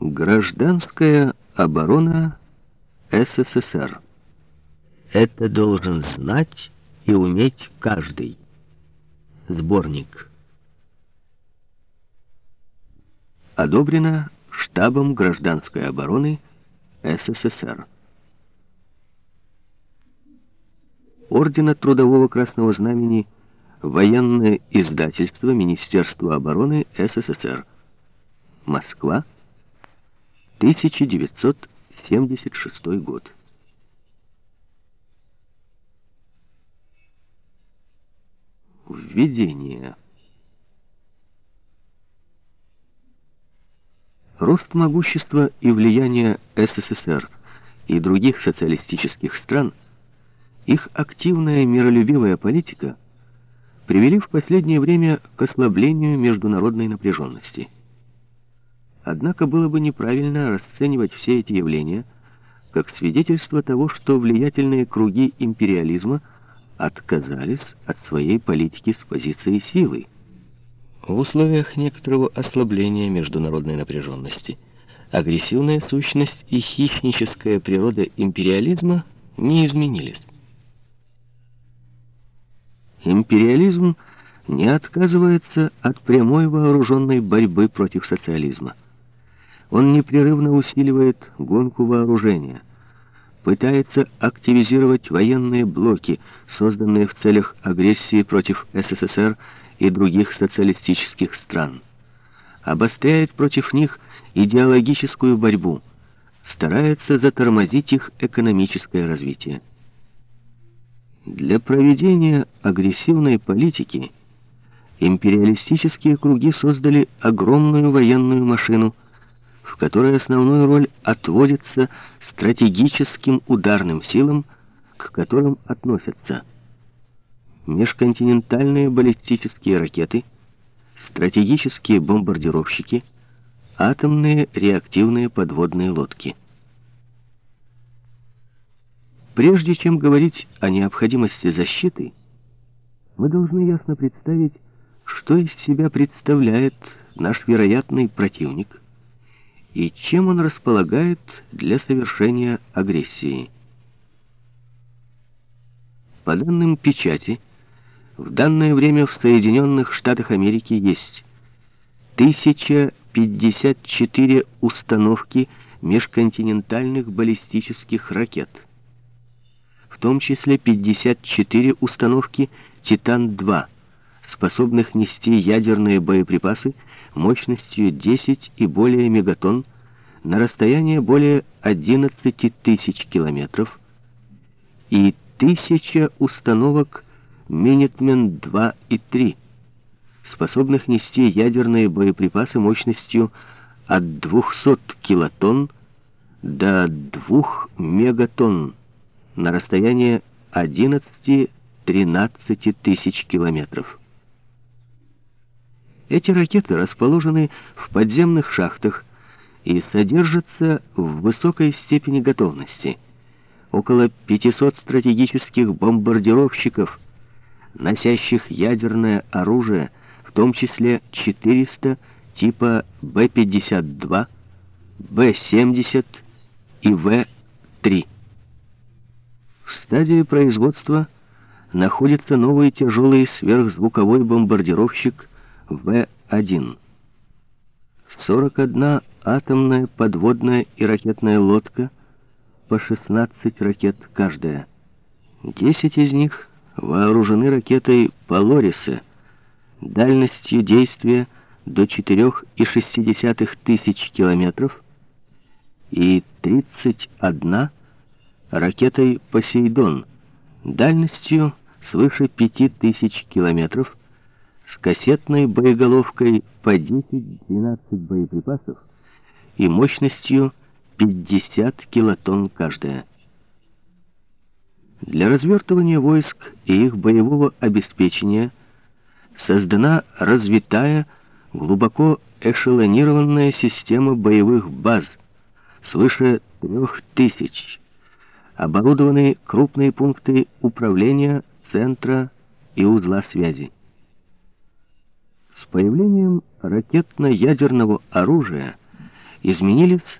Гражданская оборона СССР. Это должен знать и уметь каждый. Сборник. Одобрено штабом гражданской обороны СССР. Ордена Трудового Красного Знамени Военное издательство Министерства обороны СССР. Москва, 1976 год. Введение. Рост могущества и влияния СССР и других социалистических стран, их активная миролюбивая политика привели в последнее время к ослаблению международной напряженности. Однако было бы неправильно расценивать все эти явления как свидетельство того, что влиятельные круги империализма отказались от своей политики с позиции силы. В условиях некоторого ослабления международной напряженности агрессивная сущность и хищническая природа империализма не изменились. Империализм не отказывается от прямой вооруженной борьбы против социализма. Он непрерывно усиливает гонку вооружения, пытается активизировать военные блоки, созданные в целях агрессии против СССР и других социалистических стран, обостряет против них идеологическую борьбу, старается затормозить их экономическое развитие. Для проведения агрессивной политики империалистические круги создали огромную военную машину – в которой основную роль отводится стратегическим ударным силам, к которым относятся межконтинентальные баллистические ракеты, стратегические бомбардировщики, атомные реактивные подводные лодки. Прежде чем говорить о необходимости защиты, мы должны ясно представить, что из себя представляет наш вероятный противник – и чем он располагает для совершения агрессии. По данным печати, в данное время в Соединенных Штатах Америки есть 1054 установки межконтинентальных баллистических ракет, в том числе 54 установки «Титан-2», способных нести ядерные боеприпасы мощностью 10 и более мегатонн на расстояние более 11 тысяч километров и тысяча установок Минитмен-2 и 3, способных нести ядерные боеприпасы мощностью от 200 килотонн до 2 мегатонн на расстояние 11-13 тысяч километров. Эти ракеты расположены в подземных шахтах и содержатся в высокой степени готовности. Около 500 стратегических бомбардировщиков, носящих ядерное оружие, в том числе 400 типа Б-52, Б-70 и В-3. В стадии производства находится новый тяжелый сверхзвуковой бомбардировщик в-1. 41 атомная, подводная и ракетная лодка, по 16 ракет каждая. 10 из них вооружены ракетой «Полорисы» дальностью действия до 4,6 тысяч километров и 31 ракетой «Посейдон» дальностью свыше 5000 километров с кассетной боеголовкой по 10-12 боеприпасов и мощностью 50 килотонн каждая. Для развертывания войск и их боевого обеспечения создана развитая, глубоко эшелонированная система боевых баз свыше трех тысяч, оборудованы крупные пункты управления, центра и узла связи. С появлением ракетно-ядерного оружия изменились